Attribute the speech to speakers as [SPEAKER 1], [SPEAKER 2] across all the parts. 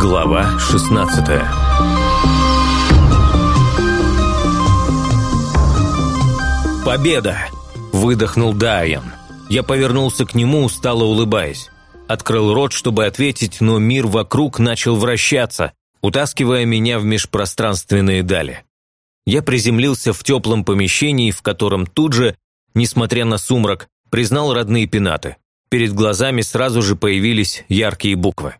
[SPEAKER 1] Глава 16 «Победа!» – выдохнул Дайан. Я повернулся к нему, устало улыбаясь. Открыл рот, чтобы ответить, но мир вокруг начал вращаться, утаскивая меня в межпространственные дали. Я приземлился в теплом помещении, в котором тут же, несмотря на сумрак, признал родные пенаты. Перед глазами сразу же появились яркие буквы.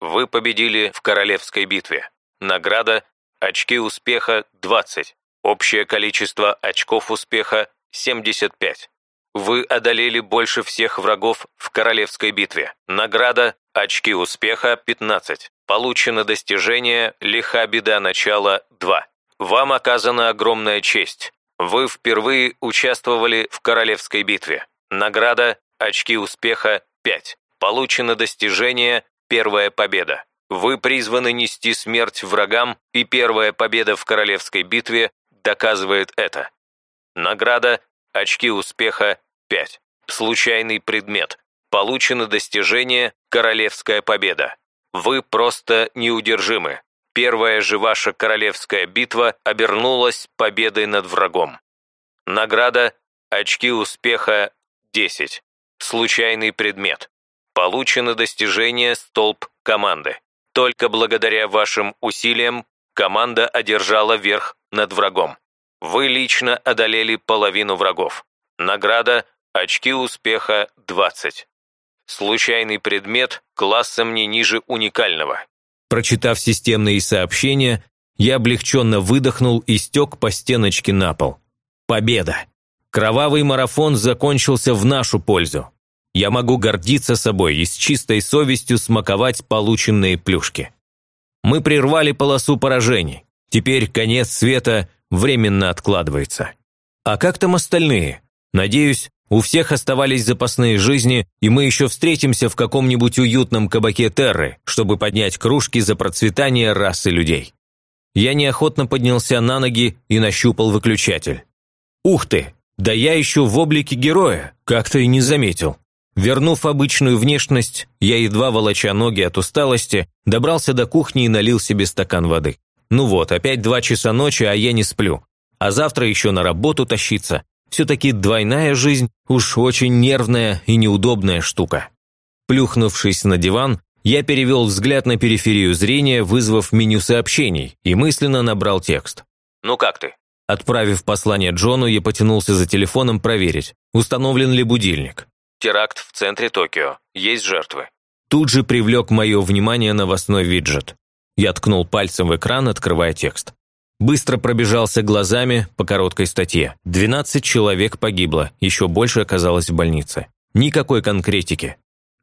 [SPEAKER 1] Вы победили в королевской битве. Награда – очки успеха 20. Общее количество очков успеха – 75. Вы одолели больше всех врагов в королевской битве. Награда – очки успеха 15. Получено достижение «Лиха беда начала 2». Вам оказана огромная честь. Вы впервые участвовали в королевской битве. Награда – очки успеха 5. Получено достижение «Первая победа». Вы призваны нести смерть врагам, и первая победа в королевской битве доказывает это. Награда – очки успеха 5. Случайный предмет. Получено достижение «Королевская победа». Вы просто неудержимы. Первая же ваша королевская битва обернулась победой над врагом. Награда – очки успеха 10. Случайный предмет. Получено достижение «Столб команды». Только благодаря вашим усилиям команда одержала верх над врагом. Вы лично одолели половину врагов. Награда – очки успеха 20. Случайный предмет классом не ниже уникального. Прочитав системные сообщения, я облегченно выдохнул и стек по стеночке на пол. Победа! Кровавый марафон закончился в нашу пользу. Я могу гордиться собой и с чистой совестью смаковать полученные плюшки. Мы прервали полосу поражений. Теперь конец света временно откладывается. А как там остальные? Надеюсь, у всех оставались запасные жизни, и мы еще встретимся в каком-нибудь уютном кабаке Терры, чтобы поднять кружки за процветание расы людей. Я неохотно поднялся на ноги и нащупал выключатель. Ух ты! Да я еще в облике героя, как-то и не заметил. Вернув обычную внешность, я, едва волоча ноги от усталости, добрался до кухни и налил себе стакан воды. Ну вот, опять два часа ночи, а я не сплю. А завтра еще на работу тащиться. Все-таки двойная жизнь уж очень нервная и неудобная штука. Плюхнувшись на диван, я перевел взгляд на периферию зрения, вызвав меню сообщений, и мысленно набрал текст. «Ну как ты?» Отправив послание Джону, я потянулся за телефоном проверить, установлен ли будильник. Теракт в центре Токио. Есть жертвы. Тут же привлек мое внимание новостной виджет. Я ткнул пальцем в экран, открывая текст. Быстро пробежался глазами по короткой статье. 12 человек погибло, еще больше оказалось в больнице. Никакой конкретики.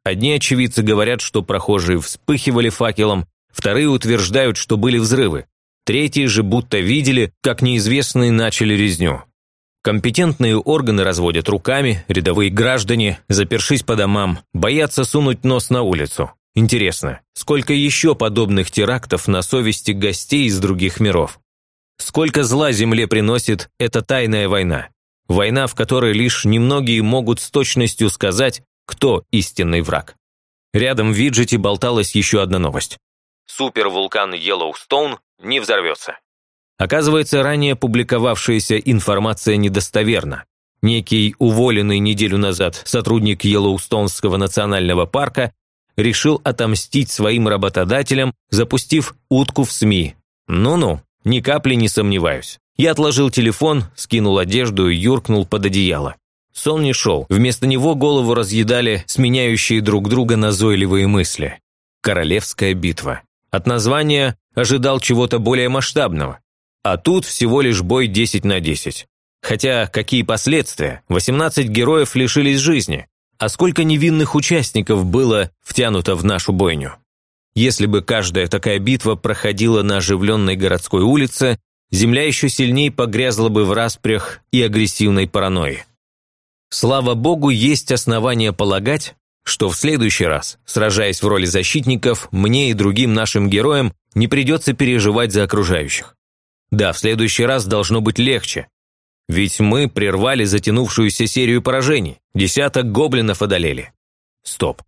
[SPEAKER 1] Одни очевидцы говорят, что прохожие вспыхивали факелом, вторые утверждают, что были взрывы. Третьи же будто видели, как неизвестные начали резню. Компетентные органы разводят руками, рядовые граждане, запершись по домам, боятся сунуть нос на улицу. Интересно, сколько еще подобных терактов на совести гостей из других миров? Сколько зла Земле приносит эта тайная война? Война, в которой лишь немногие могут с точностью сказать, кто истинный враг. Рядом в виджете болталась еще одна новость. Супервулкан Йеллоустоун не взорвется. Оказывается, ранее публиковавшаяся информация недостоверна. Некий уволенный неделю назад сотрудник Йеллоустонского национального парка решил отомстить своим работодателям, запустив утку в СМИ. Ну-ну, ни капли не сомневаюсь. Я отложил телефон, скинул одежду и юркнул под одеяло. Сон не шел, вместо него голову разъедали сменяющие друг друга назойливые мысли. Королевская битва. От названия ожидал чего-то более масштабного. А тут всего лишь бой 10 на 10. Хотя какие последствия? 18 героев лишились жизни. А сколько невинных участников было втянуто в нашу бойню? Если бы каждая такая битва проходила на оживленной городской улице, земля еще сильнее погрязла бы в распрях и агрессивной паранойи. Слава богу, есть основания полагать, что в следующий раз, сражаясь в роли защитников, мне и другим нашим героям не придется переживать за окружающих. Да, в следующий раз должно быть легче. Ведь мы прервали затянувшуюся серию поражений. Десяток гоблинов одолели. Стоп.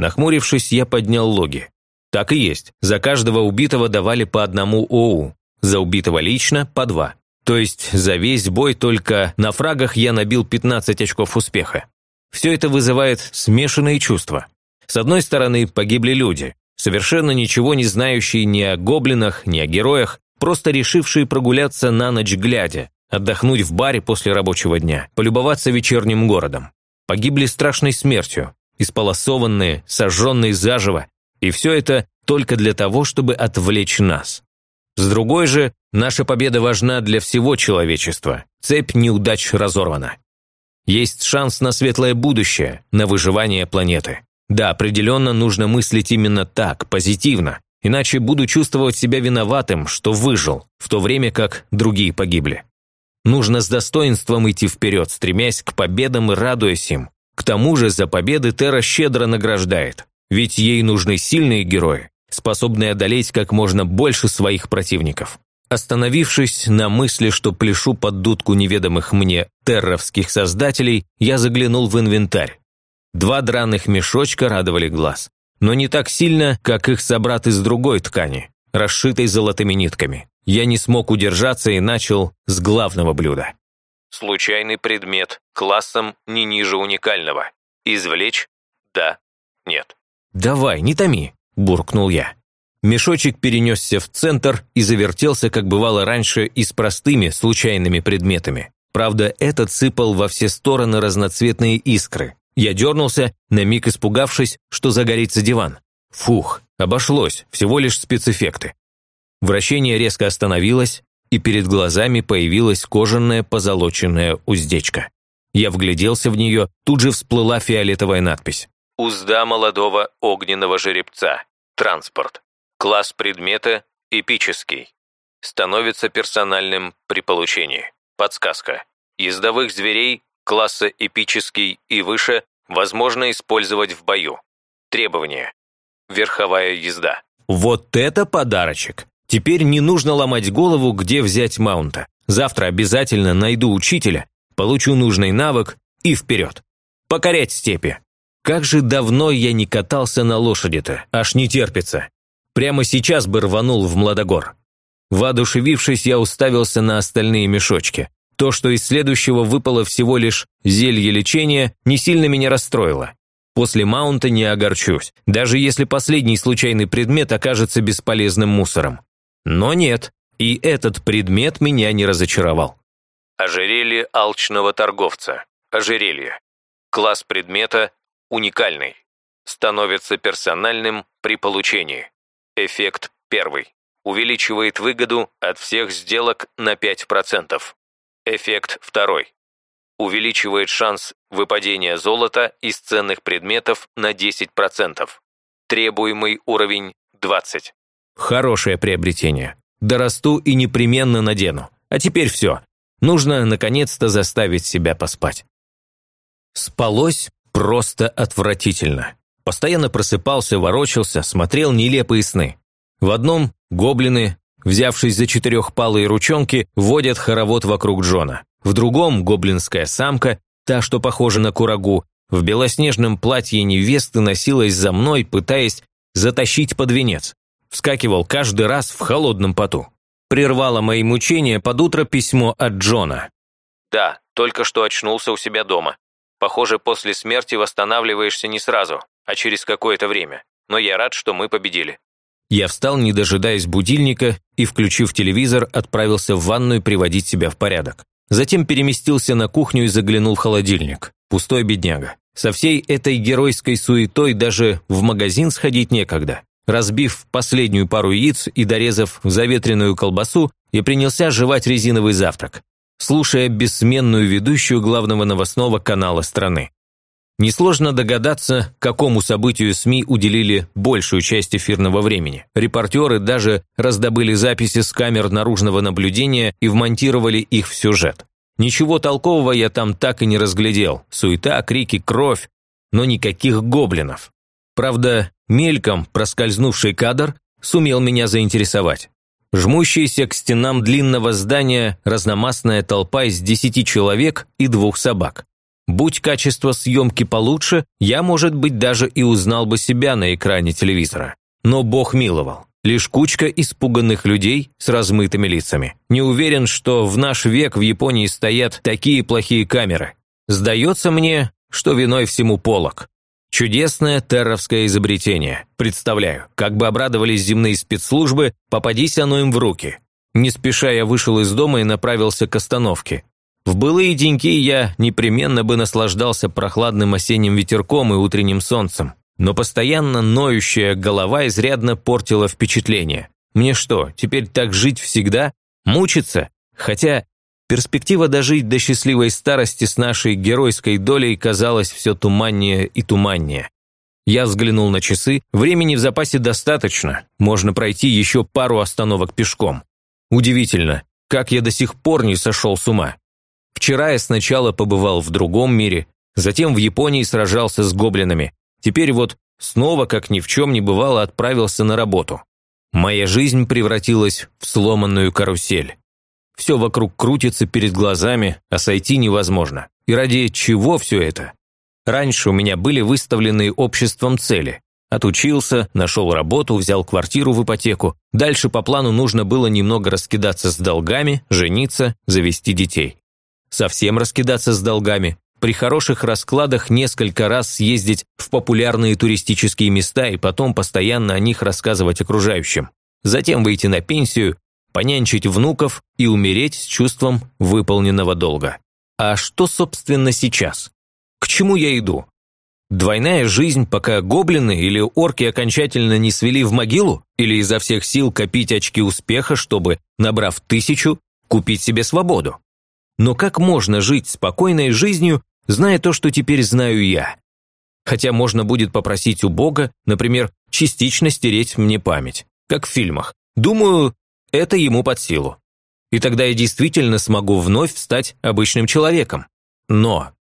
[SPEAKER 1] Нахмурившись, я поднял логи. Так и есть. За каждого убитого давали по одному ОУ. За убитого лично – по два. То есть за весь бой только на фрагах я набил 15 очков успеха. Все это вызывает смешанные чувства. С одной стороны, погибли люди, совершенно ничего не знающие ни о гоблинах, ни о героях, просто решившие прогуляться на ночь глядя, отдохнуть в баре после рабочего дня, полюбоваться вечерним городом. Погибли страшной смертью, исполосованные, сожженные заживо, и все это только для того, чтобы отвлечь нас. С другой же, наша победа важна для всего человечества. Цепь неудач разорвана. Есть шанс на светлое будущее, на выживание планеты. Да, определенно нужно мыслить именно так, позитивно, иначе буду чувствовать себя виноватым, что выжил, в то время как другие погибли. Нужно с достоинством идти вперед, стремясь к победам и радуясь им. К тому же за победы Терра щедро награждает, ведь ей нужны сильные герои, способные одолеть как можно больше своих противников. Остановившись на мысли, что пляшу под дудку неведомых мне терровских создателей, я заглянул в инвентарь. Два драных мешочка радовали глаз. Но не так сильно, как их собрат из другой ткани, расшитой золотыми нитками. Я не смог удержаться и начал с главного блюда. Случайный предмет, классом не ниже уникального. Извлечь? Да. Нет. «Давай, не томи», – буркнул я. Мешочек перенесся в центр и завертелся, как бывало раньше, и с простыми, случайными предметами. Правда, этот сыпал во все стороны разноцветные искры. Я дернулся, на миг испугавшись, что загорится диван. Фух, обошлось, всего лишь спецэффекты. Вращение резко остановилось, и перед глазами появилась кожаная позолоченная уздечка. Я вгляделся в нее, тут же всплыла фиолетовая надпись. «Узда молодого огненного жеребца. Транспорт. Класс предмета – эпический. Становится персональным при получении. Подсказка. Ездовых зверей класса эпический и выше возможно использовать в бою. Требования. Верховая езда. Вот это подарочек! Теперь не нужно ломать голову, где взять маунта. Завтра обязательно найду учителя, получу нужный навык и вперед. Покорять степи. Как же давно я не катался на лошади-то, аж не терпится. Прямо сейчас бы рванул в Младогор. Воодушевившись, я уставился на остальные мешочки. То, что из следующего выпало всего лишь зелье лечения, не сильно меня расстроило. После маунта не огорчусь, даже если последний случайный предмет окажется бесполезным мусором. Но нет, и этот предмет меня не разочаровал. Ожерелье алчного торговца. Ожерелье. Класс предмета уникальный. Становится персональным при получении. Эффект первый. Увеличивает выгоду от всех сделок на 5%. Эффект второй. Увеличивает шанс выпадения золота из ценных предметов на 10%. Требуемый уровень 20. Хорошее приобретение. Дорасту и непременно надену. А теперь все. Нужно, наконец-то, заставить себя поспать. Спалось просто отвратительно. Постоянно просыпался, ворочался, смотрел нелепые сны. В одном гоблины, взявшись за четырехпалые ручонки, водят хоровод вокруг Джона. В другом гоблинская самка, та, что похожа на курагу, в белоснежном платье невесты носилась за мной, пытаясь затащить под венец. Вскакивал каждый раз в холодном поту. Прервало мои мучения под утро письмо от Джона. «Да, только что очнулся у себя дома. Похоже, после смерти восстанавливаешься не сразу а через какое-то время. Но я рад, что мы победили». Я встал, не дожидаясь будильника, и, включив телевизор, отправился в ванную приводить себя в порядок. Затем переместился на кухню и заглянул в холодильник. Пустой бедняга. Со всей этой геройской суетой даже в магазин сходить некогда. Разбив последнюю пару яиц и дорезав заветренную колбасу, я принялся жевать резиновый завтрак, слушая бессменную ведущую главного новостного канала страны. Несложно догадаться, какому событию СМИ уделили большую часть эфирного времени. Репортеры даже раздобыли записи с камер наружного наблюдения и вмонтировали их в сюжет. Ничего толкового я там так и не разглядел. Суета, крики, кровь, но никаких гоблинов. Правда, мельком проскользнувший кадр сумел меня заинтересовать. Жмущаяся к стенам длинного здания разномастная толпа из десяти человек и двух собак. Будь качество съемки получше, я, может быть, даже и узнал бы себя на экране телевизора. Но Бог миловал. Лишь кучка испуганных людей с размытыми лицами. Не уверен, что в наш век в Японии стоят такие плохие камеры. Сдается мне, что виной всему полок. Чудесное терровское изобретение. Представляю, как бы обрадовались земные спецслужбы, попадись оно им в руки. Не спеша я вышел из дома и направился к остановке. В былые деньки я непременно бы наслаждался прохладным осенним ветерком и утренним солнцем. Но постоянно ноющая голова изрядно портила впечатление. Мне что, теперь так жить всегда? Мучиться? Хотя перспектива дожить до счастливой старости с нашей геройской долей казалась все туманнее и туманнее. Я взглянул на часы, времени в запасе достаточно, можно пройти еще пару остановок пешком. Удивительно, как я до сих пор не сошел с ума. Вчера я сначала побывал в другом мире, затем в Японии сражался с гоблинами. Теперь вот снова, как ни в чем не бывало, отправился на работу. Моя жизнь превратилась в сломанную карусель. Все вокруг крутится перед глазами, а сойти невозможно. И ради чего все это? Раньше у меня были выставлены обществом цели. Отучился, нашел работу, взял квартиру в ипотеку. Дальше по плану нужно было немного раскидаться с долгами, жениться, завести детей совсем раскидаться с долгами, при хороших раскладах несколько раз съездить в популярные туристические места и потом постоянно о них рассказывать окружающим. Затем выйти на пенсию, понянчить внуков и умереть с чувством выполненного долга. А что, собственно, сейчас? К чему я иду? Двойная жизнь, пока гоблины или орки окончательно не свели в могилу? Или изо всех сил копить очки успеха, чтобы, набрав тысячу, купить себе свободу? Но как можно жить спокойной жизнью, зная то, что теперь знаю я? Хотя можно будет попросить у Бога, например, частично стереть мне память, как в фильмах. Думаю, это ему под силу. И тогда я действительно смогу вновь стать обычным человеком. Но,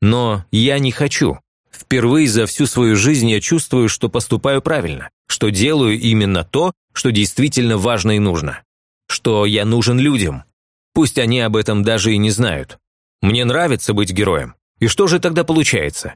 [SPEAKER 1] но я не хочу. Впервые за всю свою жизнь я чувствую, что поступаю правильно, что делаю именно то, что действительно важно и нужно, что я нужен людям, Пусть они об этом даже и не знают. Мне нравится быть героем. И что же тогда получается?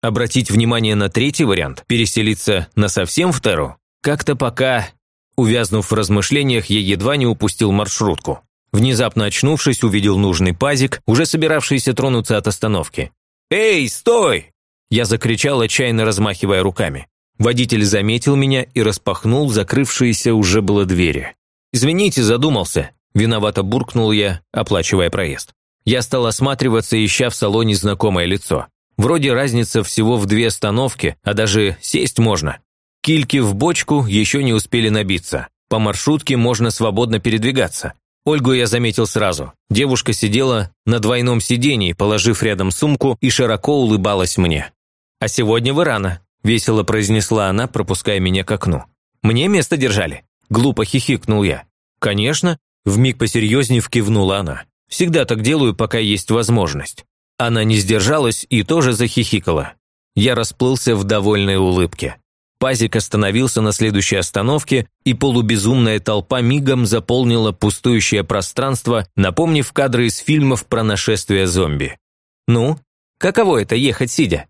[SPEAKER 1] Обратить внимание на третий вариант, переселиться на совсем вторую? Как-то пока, увязнув в размышлениях, я едва не упустил маршрутку. Внезапно очнувшись, увидел нужный пазик, уже собиравшийся тронуться от остановки. «Эй, стой!» Я закричал, отчаянно размахивая руками. Водитель заметил меня и распахнул закрывшиеся уже было двери. «Извините, задумался», Виновато буркнул я, оплачивая проезд. Я стал осматриваться, ища в салоне знакомое лицо. Вроде разница всего в две остановки, а даже сесть можно. Кильки в бочку еще не успели набиться. По маршрутке можно свободно передвигаться. Ольгу я заметил сразу. Девушка сидела на двойном сидении, положив рядом сумку и широко улыбалась мне. «А сегодня вы рано», – весело произнесла она, пропуская меня к окну. «Мне место держали?» – глупо хихикнул я. «Конечно», Вмиг посерьезнее кивнула она. «Всегда так делаю, пока есть возможность». Она не сдержалась и тоже захихикала. Я расплылся в довольной улыбке. Пазик остановился на следующей остановке, и полубезумная толпа мигом заполнила пустующее пространство, напомнив кадры из фильмов про нашествие зомби. «Ну, каково это ехать сидя?»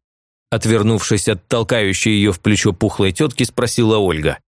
[SPEAKER 1] Отвернувшись от толкающей ее в плечо пухлой тетки, спросила Ольга.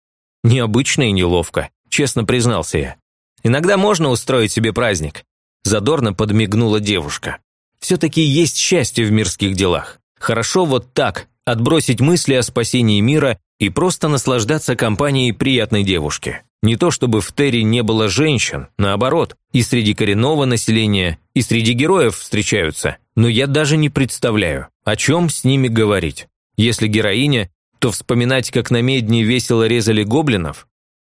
[SPEAKER 1] «Необычно и неловко», честно признался я. Иногда можно устроить себе праздник», – задорно подмигнула девушка. «Все-таки есть счастье в мирских делах. Хорошо вот так, отбросить мысли о спасении мира и просто наслаждаться компанией приятной девушки. Не то чтобы в Терри не было женщин, наоборот, и среди коренного населения, и среди героев встречаются, но я даже не представляю, о чем с ними говорить. Если героиня, то вспоминать, как на медне весело резали гоблинов?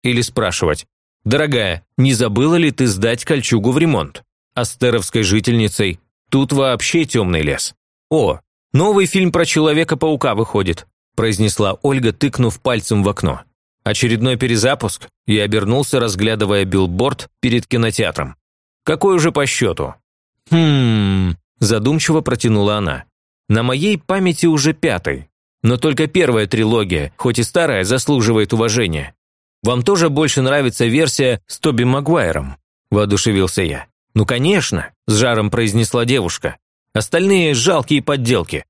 [SPEAKER 1] Или спрашивать, «Дорогая, не забыла ли ты сдать кольчугу в ремонт? Астеровской жительницей тут вообще темный лес». «О, новый фильм про Человека-паука выходит», произнесла Ольга, тыкнув пальцем в окно. Очередной перезапуск, я обернулся, разглядывая билборд перед кинотеатром. «Какой уже по счету?» «Хм...» – задумчиво протянула она. «На моей памяти уже пятый. Но только первая трилогия, хоть и старая, заслуживает уважения. Вам тоже больше нравится версия с Тоби Магуайром?» – воодушевился я. «Ну, конечно», – с жаром произнесла девушка. «Остальные – жалкие подделки».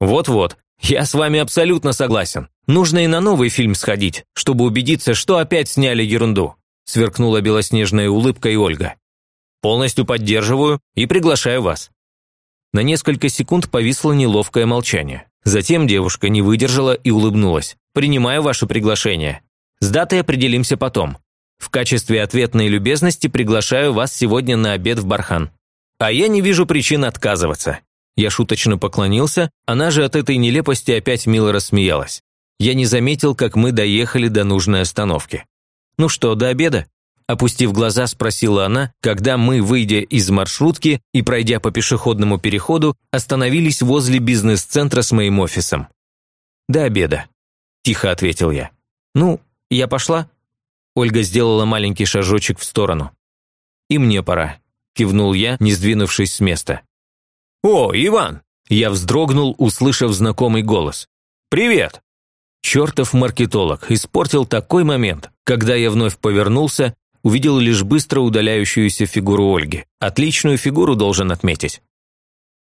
[SPEAKER 1] «Вот-вот, я с вами абсолютно согласен. Нужно и на новый фильм сходить, чтобы убедиться, что опять сняли ерунду», – сверкнула белоснежная улыбкой Ольга. «Полностью поддерживаю и приглашаю вас». На несколько секунд повисло неловкое молчание. Затем девушка не выдержала и улыбнулась. «Принимаю ваше приглашение. С датой определимся потом. В качестве ответной любезности приглашаю вас сегодня на обед в Бархан. А я не вижу причин отказываться». Я шуточно поклонился, она же от этой нелепости опять мило рассмеялась. Я не заметил, как мы доехали до нужной остановки. «Ну что, до обеда?» Опустив глаза, спросила она, когда мы, выйдя из маршрутки и пройдя по пешеходному переходу, остановились возле бизнес-центра с моим офисом. «До обеда», – тихо ответил я. «Ну, я пошла?» Ольга сделала маленький шажочек в сторону. «И мне пора», – кивнул я, не сдвинувшись с места. «О, Иван!» – я вздрогнул, услышав знакомый голос. «Привет!» Чертов маркетолог испортил такой момент, когда я вновь повернулся, увидел лишь быстро удаляющуюся фигуру Ольги. Отличную фигуру должен отметить.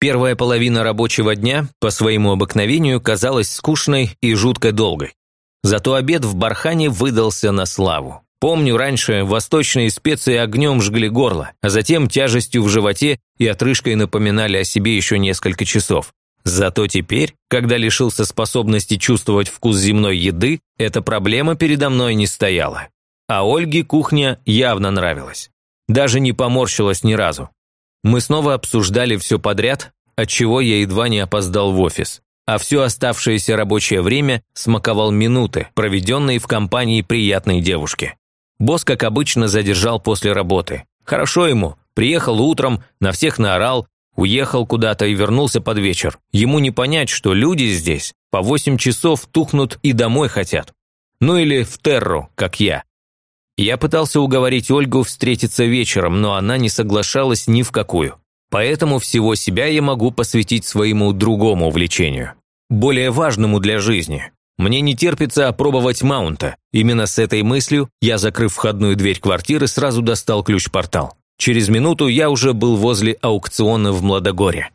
[SPEAKER 1] Первая половина рабочего дня по своему обыкновению казалась скучной и жутко долгой. Зато обед в Бархане выдался на славу. Помню, раньше восточные специи огнем жгли горло, а затем тяжестью в животе и отрыжкой напоминали о себе еще несколько часов. Зато теперь, когда лишился способности чувствовать вкус земной еды, эта проблема передо мной не стояла. А Ольге кухня явно нравилась. Даже не поморщилась ни разу. Мы снова обсуждали все подряд, отчего я едва не опоздал в офис а все оставшееся рабочее время смаковал минуты, проведенные в компании приятной девушки. Босс, как обычно, задержал после работы. Хорошо ему, приехал утром, на всех наорал, уехал куда-то и вернулся под вечер. Ему не понять, что люди здесь по восемь часов тухнут и домой хотят. Ну или в терру, как я. Я пытался уговорить Ольгу встретиться вечером, но она не соглашалась ни в какую. Поэтому всего себя я могу посвятить своему другому увлечению. Более важному для жизни. Мне не терпится опробовать маунта. Именно с этой мыслью я, закрыв входную дверь квартиры, сразу достал ключ-портал. Через минуту я уже был возле аукциона в Младогоре.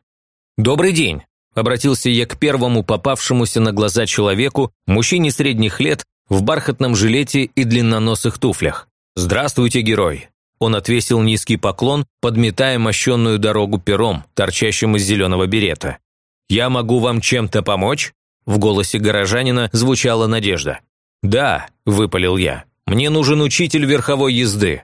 [SPEAKER 1] «Добрый день!» – обратился я к первому попавшемуся на глаза человеку, мужчине средних лет, в бархатном жилете и длинноносых туфлях. «Здравствуйте, герой! Он отвесил низкий поклон, подметая мощенную дорогу пером, торчащим из зеленого берета. «Я могу вам чем-то помочь?» В голосе горожанина звучала надежда. «Да», – выпалил я, – «мне нужен учитель верховой езды.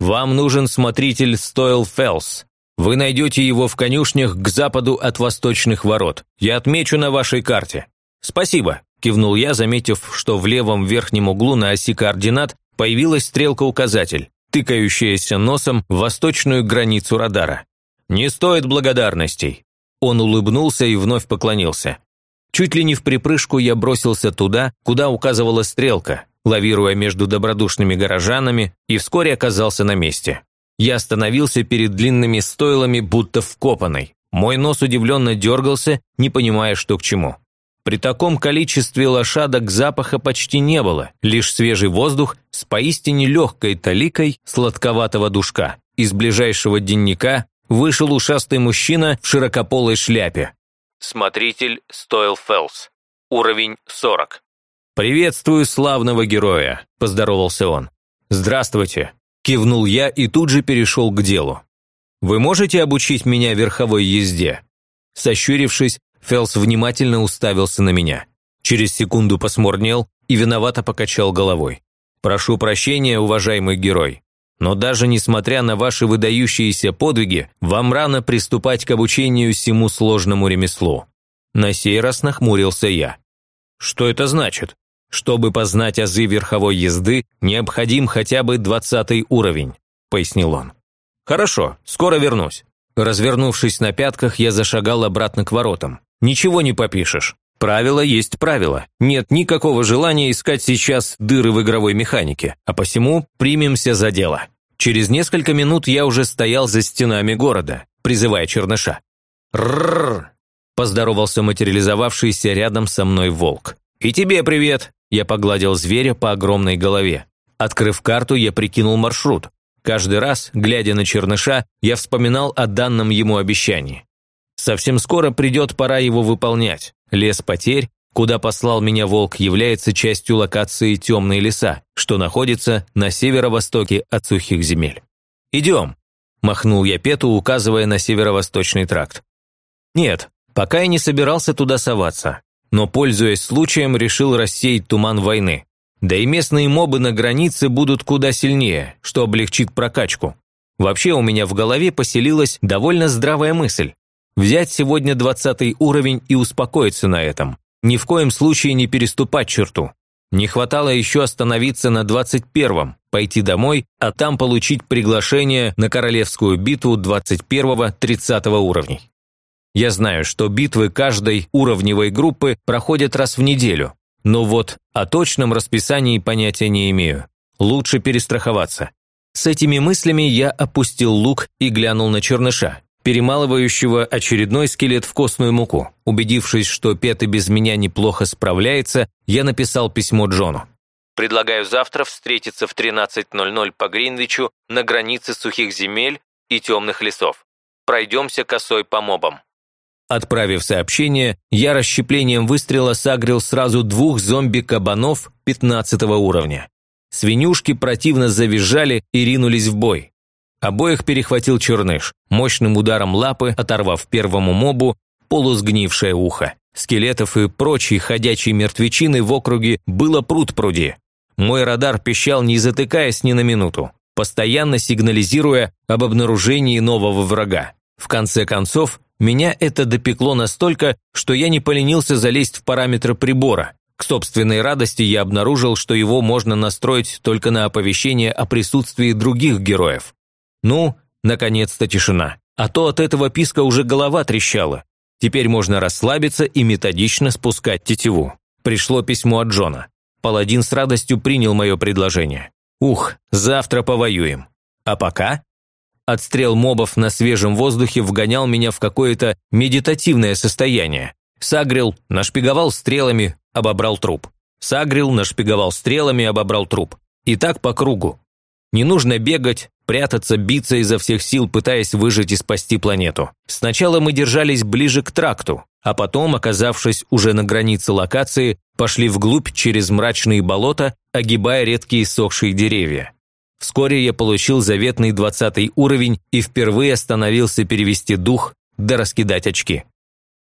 [SPEAKER 1] Вам нужен смотритель Стойл Фелс. Вы найдете его в конюшнях к западу от восточных ворот. Я отмечу на вашей карте». «Спасибо», – кивнул я, заметив, что в левом верхнем углу на оси координат появилась стрелка-указатель тыкающаяся носом в восточную границу радара. «Не стоит благодарностей!» Он улыбнулся и вновь поклонился. Чуть ли не в припрыжку я бросился туда, куда указывала стрелка, лавируя между добродушными горожанами, и вскоре оказался на месте. Я остановился перед длинными стойлами, будто вкопанный. Мой нос удивленно дергался, не понимая, что к чему. При таком количестве лошадок запаха почти не было, лишь свежий воздух с поистине легкой таликой сладковатого душка. Из ближайшего денника вышел ушастый мужчина в широкополой шляпе. Смотритель Стойл Фелс. Уровень 40. «Приветствую славного героя», – поздоровался он. «Здравствуйте», – кивнул я и тут же перешел к делу. «Вы можете обучить меня верховой езде?» Сощурившись, Фелс внимательно уставился на меня. Через секунду посмурнел и виновато покачал головой. «Прошу прощения, уважаемый герой, но даже несмотря на ваши выдающиеся подвиги, вам рано приступать к обучению всему сложному ремеслу». На сей раз нахмурился я. «Что это значит? Чтобы познать азы верховой езды, необходим хотя бы двадцатый уровень», – пояснил он. «Хорошо, скоро вернусь». Развернувшись на пятках, я зашагал обратно к воротам. Ничего не попишешь. Правило есть правило. Нет никакого желания искать сейчас дыры в игровой механике, а посему примемся за дело. Через несколько минут я уже стоял за стенами города, призывая черныша. «Ррррр!» – поздоровался материализовавшийся рядом со мной волк. «И тебе привет!» – я погладил зверя по огромной голове. Открыв карту, я прикинул маршрут. Каждый раз, глядя на черныша, я вспоминал о данном ему обещании. Совсем скоро придет пора его выполнять. Лес потерь, куда послал меня волк, является частью локации «Темные леса», что находится на северо-востоке от сухих земель. «Идем», – махнул я Пету, указывая на северо-восточный тракт. «Нет, пока я не собирался туда соваться, но, пользуясь случаем, решил рассеять туман войны. Да и местные мобы на границе будут куда сильнее, что облегчит прокачку. Вообще у меня в голове поселилась довольно здравая мысль. Взять сегодня двадцатый уровень и успокоиться на этом. Ни в коем случае не переступать черту. Не хватало еще остановиться на двадцать первом, пойти домой, а там получить приглашение на королевскую битву двадцать первого-тридцатого уровней. Я знаю, что битвы каждой уровневой группы проходят раз в неделю, но вот о точном расписании понятия не имею. Лучше перестраховаться. С этими мыслями я опустил лук и глянул на черныша, перемалывающего очередной скелет в костную муку. Убедившись, что Пет и без меня неплохо справляется, я написал письмо Джону. «Предлагаю завтра встретиться в 13.00 по Гринвичу на границе сухих земель и темных лесов. Пройдемся косой по мобам. Отправив сообщение, я расщеплением выстрела сагрил сразу двух зомби-кабанов 15 уровня. Свинюшки противно завизжали и ринулись в бой. Обоих перехватил черныш, мощным ударом лапы оторвав первому мобу полусгнившее ухо. Скелетов и прочей ходячей мертвечины в округе было пруд пруди. Мой радар пищал, не затыкаясь ни на минуту, постоянно сигнализируя об обнаружении нового врага. В конце концов, меня это допекло настолько, что я не поленился залезть в параметры прибора. К собственной радости я обнаружил, что его можно настроить только на оповещение о присутствии других героев. Ну, наконец-то тишина. А то от этого писка уже голова трещала. Теперь можно расслабиться и методично спускать тетиву. Пришло письмо от Джона. Паладин с радостью принял мое предложение. Ух, завтра повоюем. А пока Отстрел мобов на свежем воздухе вгонял меня в какое-то медитативное состояние. Сагрил, нашпиговал стрелами, обобрал труп. Сагрил, нашпиговал стрелами, обобрал труп. И так по кругу. Не нужно бегать, прятаться, биться изо всех сил, пытаясь выжить и спасти планету. Сначала мы держались ближе к тракту, а потом, оказавшись уже на границе локации, пошли вглубь через мрачные болота, огибая редкие сохшие деревья. Вскоре я получил заветный двадцатый уровень и впервые остановился перевести дух да раскидать очки.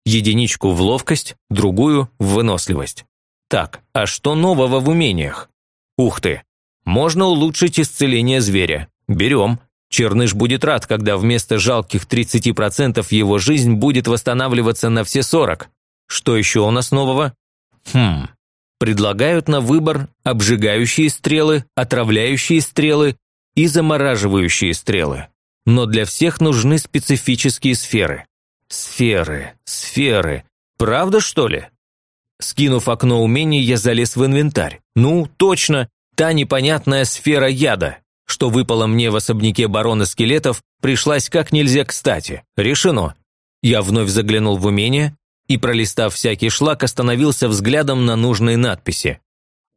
[SPEAKER 1] Единичку в ловкость, другую в выносливость. Так, а что нового в умениях? Ух ты! Можно улучшить исцеление зверя. Берем. Черныш будет рад, когда вместо жалких 30% его жизнь будет восстанавливаться на все 40. Что еще у нас нового? Хм, предлагают на выбор обжигающие стрелы, отравляющие стрелы и замораживающие стрелы. Но для всех нужны специфические сферы. Сферы, сферы. Правда, что ли? Скинув окно умений, я залез в инвентарь. Ну, точно, та непонятная сфера яда, что выпала мне в особняке барона скелетов, пришлась как нельзя кстати. Решено. Я вновь заглянул в умение, и, пролистав всякий шлак, остановился взглядом на нужной надписи.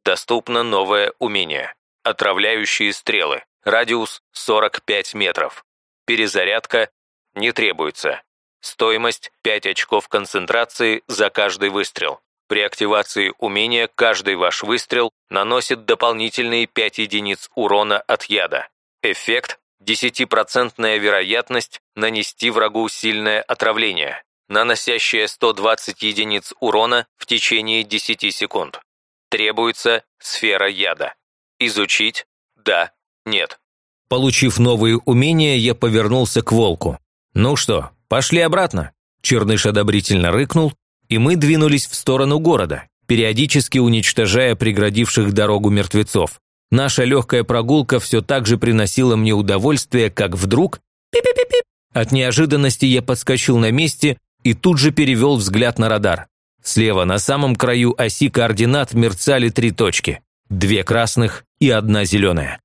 [SPEAKER 1] Доступно новое умение. Отравляющие стрелы. Радиус 45 метров. Перезарядка не требуется. Стоимость 5 очков концентрации за каждый выстрел. При активации умения каждый ваш выстрел наносит дополнительные 5 единиц урона от яда. Эффект – 10% вероятность нанести врагу сильное отравление наносящая 120 единиц урона в течение 10 секунд. Требуется сфера яда. Изучить? Да, нет. Получив новые умения, я повернулся к волку. «Ну что, пошли обратно?» Черныш одобрительно рыкнул, и мы двинулись в сторону города, периодически уничтожая преградивших дорогу мертвецов. Наша легкая прогулка все так же приносила мне удовольствие, как вдруг... Пип-пип-пип! От неожиданности я подскочил на месте и тут же перевел взгляд на радар. Слева на самом краю оси координат мерцали три точки. Две красных и одна зеленая.